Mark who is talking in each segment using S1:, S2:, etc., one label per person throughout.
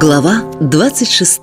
S1: Глава 26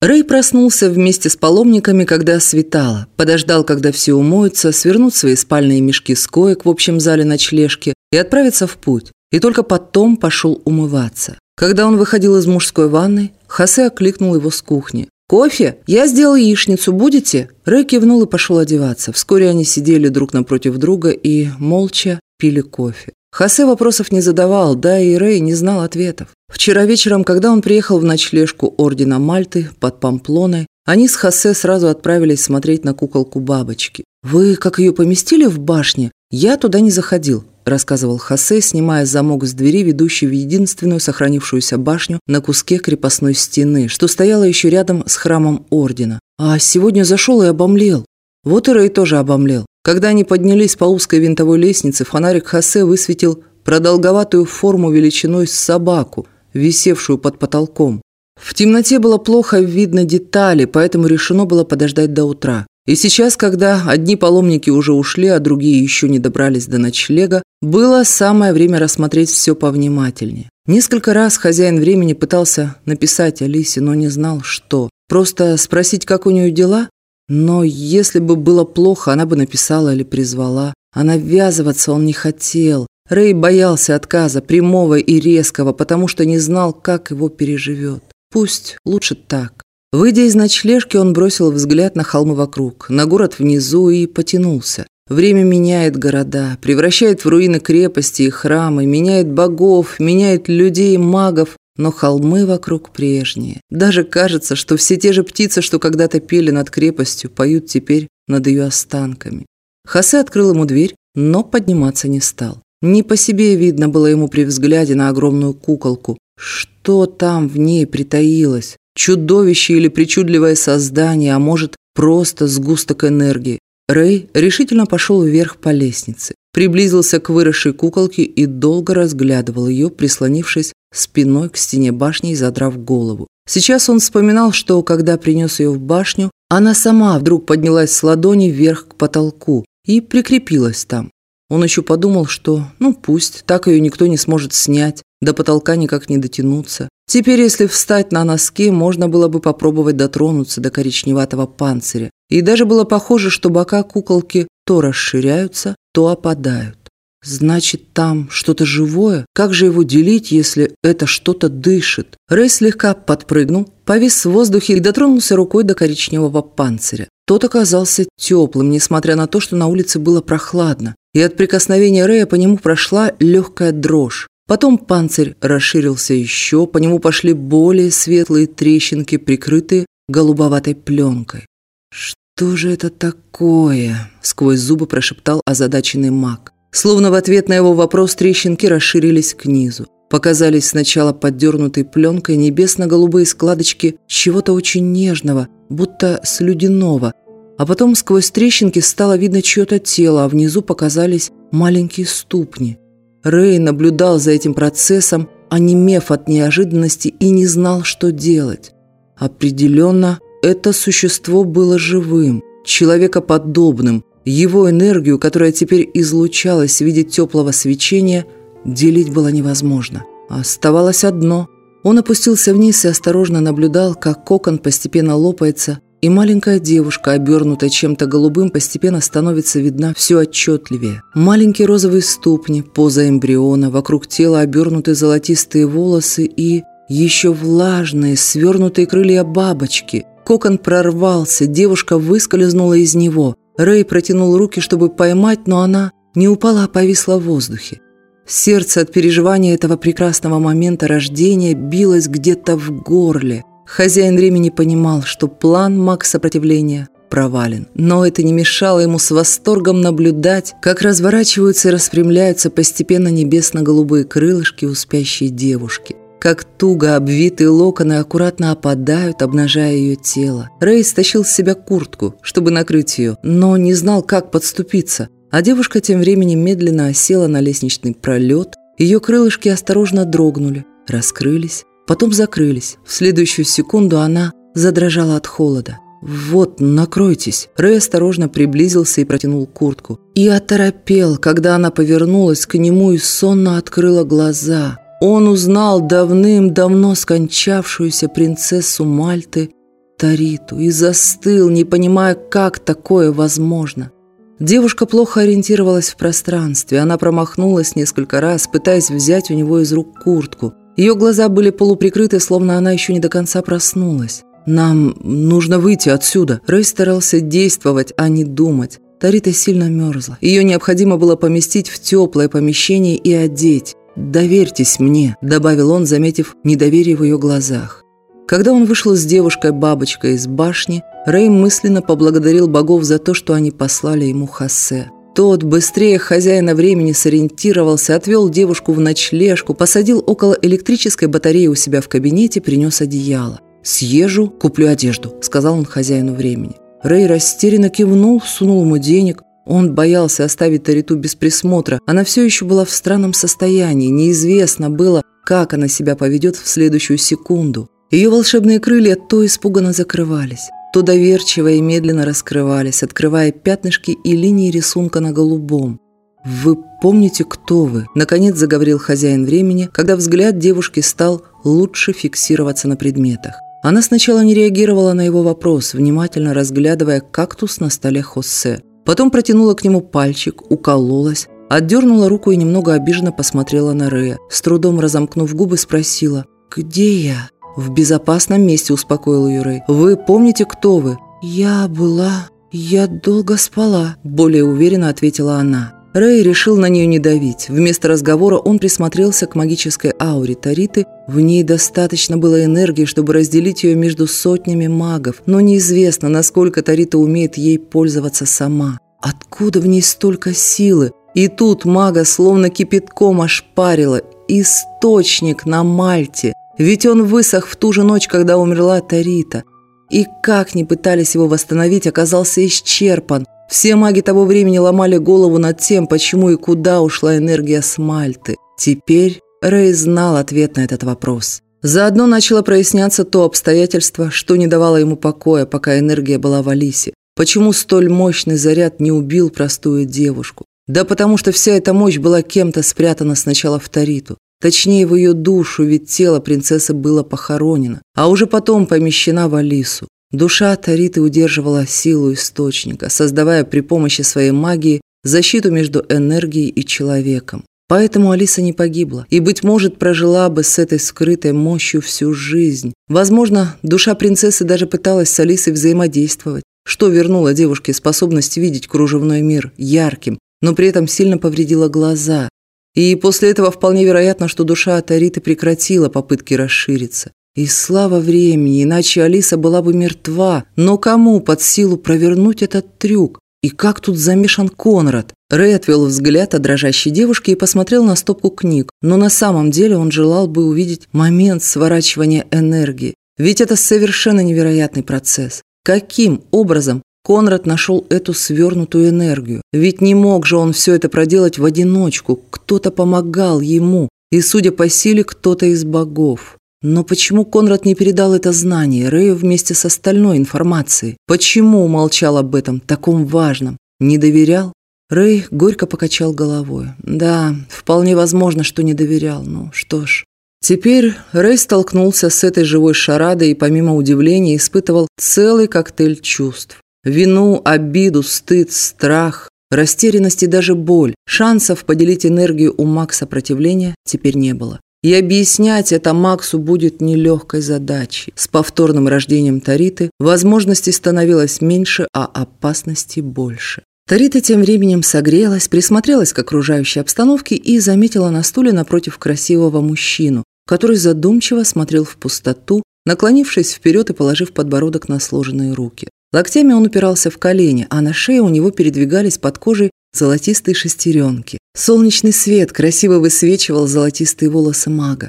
S1: Рэй проснулся вместе с паломниками, когда светало. Подождал, когда все умоются, свернут свои спальные мешки с коек в общем зале ночлежки и отправиться в путь. И только потом пошел умываться. Когда он выходил из мужской ванной, Хосе окликнул его с кухни. «Кофе? Я сделал яичницу, будете?» Рэй кивнул и пошел одеваться. Вскоре они сидели друг напротив друга и молча пили кофе. Хосе вопросов не задавал, да и Рэй не знал ответов. Вчера вечером, когда он приехал в ночлежку Ордена Мальты под Памплоной, они с Хосе сразу отправились смотреть на куколку бабочки. «Вы как ее поместили в башне? Я туда не заходил», – рассказывал Хосе, снимая замок с двери, ведущей в единственную сохранившуюся башню на куске крепостной стены, что стояла еще рядом с храмом Ордена. «А сегодня зашел и обомлел». Вот и Рэй тоже обомлел. Когда они поднялись по узкой винтовой лестнице, фонарик Хосе высветил продолговатую форму величиной с собаку, висевшую под потолком. В темноте было плохо видно детали, поэтому решено было подождать до утра. И сейчас, когда одни паломники уже ушли, а другие еще не добрались до ночлега, было самое время рассмотреть все повнимательнее. Несколько раз хозяин времени пытался написать Алисе, но не знал, что. Просто спросить, как у нее дела, но если бы было плохо, она бы написала или призвала. А навязываться он не хотел. Рэй боялся отказа, прямого и резкого, потому что не знал, как его переживет. Пусть лучше так. Выйдя из ночлежки, он бросил взгляд на холмы вокруг, на город внизу и потянулся. Время меняет города, превращает в руины крепости и храмы, меняет богов, меняет людей магов, но холмы вокруг прежние. Даже кажется, что все те же птицы, что когда-то пели над крепостью, поют теперь над ее останками. Хосе открыл ему дверь, но подниматься не стал. Не по себе видно было ему при взгляде на огромную куколку. Что там в ней притаилось? Чудовище или причудливое создание, а может, просто сгусток энергии. Рэй решительно пошел вверх по лестнице, приблизился к выросшей куколке и долго разглядывал ее, прислонившись спиной к стене башни и задрав голову. Сейчас он вспоминал, что, когда принес ее в башню, она сама вдруг поднялась с ладони вверх к потолку и прикрепилась там. Он еще подумал, что, ну пусть, так ее никто не сможет снять, до потолка никак не дотянуться. Теперь, если встать на носки, можно было бы попробовать дотронуться до коричневатого панциря. И даже было похоже, что бока куколки то расширяются, то опадают. Значит, там что-то живое? Как же его делить, если это что-то дышит? Рэй слегка подпрыгнул, повис в воздухе и дотронулся рукой до коричневого панциря. Тот оказался теплым, несмотря на то, что на улице было прохладно. И от прикосновения Рэя по нему прошла легкая дрожь. Потом панцирь расширился еще, по нему пошли более светлые трещинки, прикрытые голубоватой пленкой. «Что же это такое?» – сквозь зубы прошептал озадаченный маг. Словно в ответ на его вопрос трещинки расширились к низу. Показались сначала поддернутой пленкой небесно-голубые складочки чего-то очень нежного, будто слюдяного, а потом сквозь трещинки стало видно чье-то тело, а внизу показались маленькие ступни. Рэй наблюдал за этим процессом, онемев от неожиданности и не знал, что делать. Определенно, это существо было живым, человекоподобным, его энергию, которая теперь излучалась в виде теплого свечения, делить было невозможно. Оставалось одно. Он опустился вниз и осторожно наблюдал, как кокон постепенно лопается, и маленькая девушка, обернутая чем-то голубым, постепенно становится видна все отчетливее. Маленькие розовые ступни, поза эмбриона, вокруг тела обернуты золотистые волосы и еще влажные, свернутые крылья бабочки. Кокон прорвался, девушка выскользнула из него. Рэй протянул руки, чтобы поймать, но она не упала, а повисла в воздухе. Сердце от переживания этого прекрасного момента рождения билось где-то в горле. Хозяин времени понимал, что план маг сопротивления провален. Но это не мешало ему с восторгом наблюдать, как разворачиваются и распрямляются постепенно небесно-голубые крылышки у спящей девушки как туго обвитые локоны аккуратно опадают, обнажая ее тело. Рэй стащил с себя куртку, чтобы накрыть ее, но не знал, как подступиться. А девушка тем временем медленно осела на лестничный пролет. Ее крылышки осторожно дрогнули, раскрылись, потом закрылись. В следующую секунду она задрожала от холода. «Вот, накройтесь». Рэй осторожно приблизился и протянул куртку. И оторопел, когда она повернулась к нему и сонно открыла глаза – Он узнал давным-давно скончавшуюся принцессу Мальты Тариту и застыл, не понимая, как такое возможно. Девушка плохо ориентировалась в пространстве. Она промахнулась несколько раз, пытаясь взять у него из рук куртку. Ее глаза были полуприкрыты, словно она еще не до конца проснулась. «Нам нужно выйти отсюда». Рэй старался действовать, а не думать. Тарита сильно мерзла. Ее необходимо было поместить в теплое помещение и одеть. «Доверьтесь мне», – добавил он, заметив недоверие в ее глазах. Когда он вышел с девушкой-бабочкой из башни, Рэй мысленно поблагодарил богов за то, что они послали ему Хосе. Тот быстрее хозяина времени сориентировался, отвел девушку в ночлежку, посадил около электрической батареи у себя в кабинете, принес одеяло. «Съезжу, куплю одежду», – сказал он хозяину времени. Рэй растерянно кивнул, сунул ему денег. Он боялся оставить Тариту без присмотра. Она все еще была в странном состоянии. Неизвестно было, как она себя поведет в следующую секунду. Ее волшебные крылья то испуганно закрывались, то доверчиво и медленно раскрывались, открывая пятнышки и линии рисунка на голубом. «Вы помните, кто вы?» – наконец заговорил хозяин времени, когда взгляд девушки стал лучше фиксироваться на предметах. Она сначала не реагировала на его вопрос, внимательно разглядывая кактус на столе Хосе. Потом протянула к нему пальчик, укололась, отдернула руку и немного обиженно посмотрела на Рея. С трудом разомкнув губы, спросила «Где я?» «В безопасном месте», – успокоил ее Рэй. «Вы помните, кто вы?» «Я была... Я долго спала», – более уверенно ответила она. Рэй решил на нее не давить. Вместо разговора он присмотрелся к магической ауре Тариты. В ней достаточно было энергии, чтобы разделить ее между сотнями магов, но неизвестно, насколько Тарита умеет ей пользоваться сама. Откуда в ней столько силы? И тут мага словно кипятком ошпарила. Источник на Мальте. Ведь он высох в ту же ночь, когда умерла Тарита. И как ни пытались его восстановить, оказался исчерпан. Все маги того времени ломали голову над тем, почему и куда ушла энергия с Мальты. Теперь Рэй знал ответ на этот вопрос. Заодно начало проясняться то обстоятельство, что не давало ему покоя, пока энергия была в Алисе. Почему столь мощный заряд не убил простую девушку? Да потому что вся эта мощь была кем-то спрятана сначала в Тариту. Точнее, в ее душу, ведь тело принцессы было похоронено, а уже потом помещена в Алису. Душа Тариты удерживала силу источника, создавая при помощи своей магии защиту между энергией и человеком. Поэтому Алиса не погибла и, быть может, прожила бы с этой скрытой мощью всю жизнь. Возможно, душа принцессы даже пыталась с Алисой взаимодействовать, что вернуло девушке способность видеть кружевной мир ярким, но при этом сильно повредило глаза, и после этого вполне вероятно, что душа Тариты прекратила попытки расшириться. И слава времени, иначе Алиса была бы мертва. Но кому под силу провернуть этот трюк? И как тут замешан Конрад? Рэй отвел взгляд от дрожащей девушки и посмотрел на стопку книг. Но на самом деле он желал бы увидеть момент сворачивания энергии. Ведь это совершенно невероятный процесс. Каким образом Конрад нашел эту свернутую энергию. Ведь не мог же он все это проделать в одиночку. Кто-то помогал ему, и, судя по силе, кто-то из богов. Но почему Конрад не передал это знание Рэю вместе с остальной информацией? Почему умолчал об этом, таком важном? Не доверял? Рэй горько покачал головой. Да, вполне возможно, что не доверял. Ну что ж. Теперь Рэй столкнулся с этой живой шарадой и помимо удивления испытывал целый коктейль чувств. Вину, обиду, стыд, страх, растерянность и даже боль. Шансов поделить энергию у Мак сопротивления теперь не было. И объяснять это Максу будет нелегкой задачей. С повторным рождением Тариты возможностей становилось меньше, а опасностей больше. Тарита тем временем согрелась, присмотрелась к окружающей обстановке и заметила на стуле напротив красивого мужчину, который задумчиво смотрел в пустоту, наклонившись вперед и положив подбородок на сложенные руки. Локтями он упирался в колени, а на шее у него передвигались под кожей золотистые шестеренки. Солнечный свет красиво высвечивал золотистые волосы мага.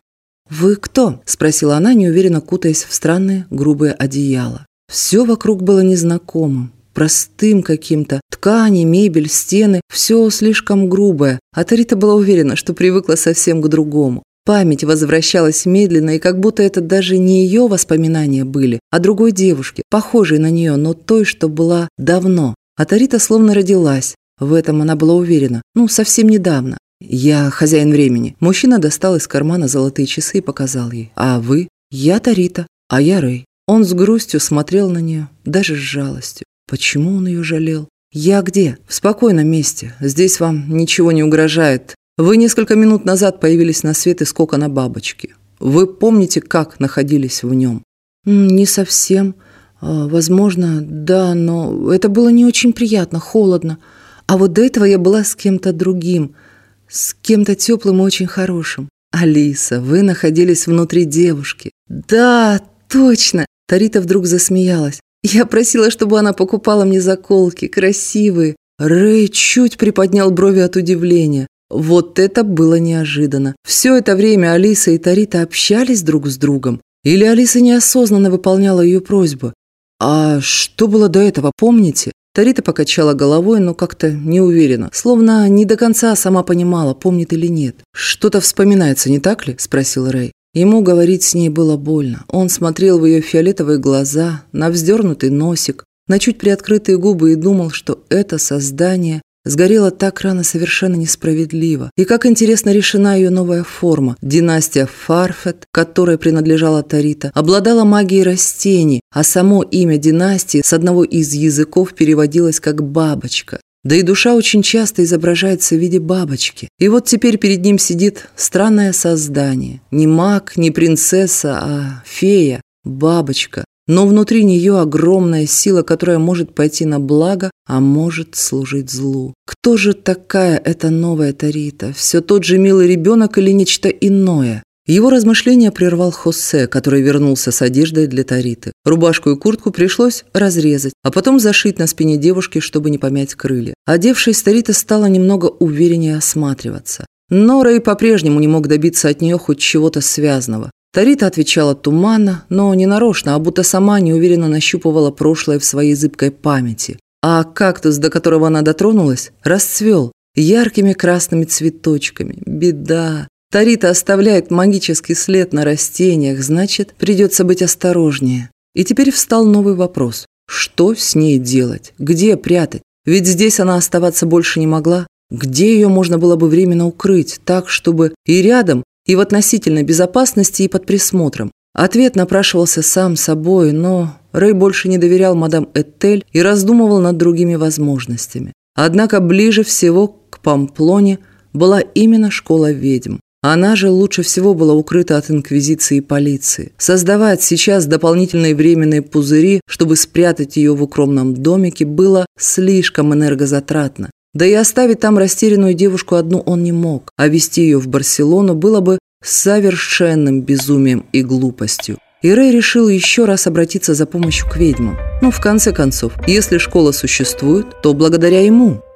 S1: «Вы кто?» – спросила она, неуверенно кутаясь в странное грубое одеяло. Все вокруг было незнакомым, простым каким-то. Ткани, мебель, стены – все слишком грубое. А Тарита была уверена, что привыкла совсем к другому. Память возвращалась медленно, и как будто это даже не ее воспоминания были, а другой девушки, похожей на нее, но той, что была давно. А Тарита словно родилась. В этом она была уверена. Ну, совсем недавно. Я хозяин времени. Мужчина достал из кармана золотые часы и показал ей. А вы? Я Тарита, а я Рэй. Он с грустью смотрел на нее, даже с жалостью. Почему он ее жалел? «Я где?» «В спокойном месте. Здесь вам ничего не угрожает. Вы несколько минут назад появились на свет из кокона бабочки. Вы помните, как находились в нем?» «Не совсем. А, возможно, да, но это было не очень приятно, холодно. А вот до этого я была с кем-то другим, с кем-то теплым и очень хорошим. Алиса, вы находились внутри девушки. Да, точно. Тарита вдруг засмеялась. Я просила, чтобы она покупала мне заколки, красивые. Рэй чуть приподнял брови от удивления. Вот это было неожиданно. Все это время Алиса и Тарита общались друг с другом. Или Алиса неосознанно выполняла ее просьбу. «А что было до этого, помните?» Тарита покачала головой, но как-то неуверенно, словно не до конца сама понимала, помнит или нет. «Что-то вспоминается, не так ли?» – спросил Рэй. Ему говорить с ней было больно. Он смотрел в ее фиолетовые глаза, на вздернутый носик, на чуть приоткрытые губы и думал, что это создание Сгорела так рано совершенно несправедливо. И как интересно решена ее новая форма. Династия Фарфет, которой принадлежала Тарита, обладала магией растений, а само имя династии с одного из языков переводилось как «бабочка». Да и душа очень часто изображается в виде бабочки. И вот теперь перед ним сидит странное создание. Не маг, не принцесса, а фея, бабочка, но внутри нее огромная сила, которая может пойти на благо, а может служить злу. Кто же такая эта новая Тарита? Все тот же милый ребенок или нечто иное? Его размышления прервал Хосе, который вернулся с одеждой для Тариты. Рубашку и куртку пришлось разрезать, а потом зашить на спине девушки, чтобы не помять крылья. Одевшись, Тарита стала немного увереннее осматриваться. Но Рэй по-прежнему не мог добиться от нее хоть чего-то связанного. Тарита отвечала туманно, но не нарочно, а будто сама неуверенно нащупывала прошлое в своей зыбкой памяти. А кактус, до которого она дотронулась, расцвел яркими красными цветочками. Беда. Тарита оставляет магический след на растениях, значит, придется быть осторожнее. И теперь встал новый вопрос. Что с ней делать? Где прятать? Ведь здесь она оставаться больше не могла. Где ее можно было бы временно укрыть, так, чтобы и рядом, и в относительной безопасности, и под присмотром. Ответ напрашивался сам собой, но Рэй больше не доверял мадам Этель и раздумывал над другими возможностями. Однако ближе всего к Памплоне была именно школа ведьм. Она же лучше всего была укрыта от инквизиции и полиции. Создавать сейчас дополнительные временные пузыри, чтобы спрятать ее в укромном домике, было слишком энергозатратно. Да и оставить там растерянную девушку одну он не мог, а вести ее в Барселону было бы совершенным безумием и глупостью. И Рэй решил еще раз обратиться за помощью к ведьмам. Ну, в конце концов, если школа существует, то благодаря ему –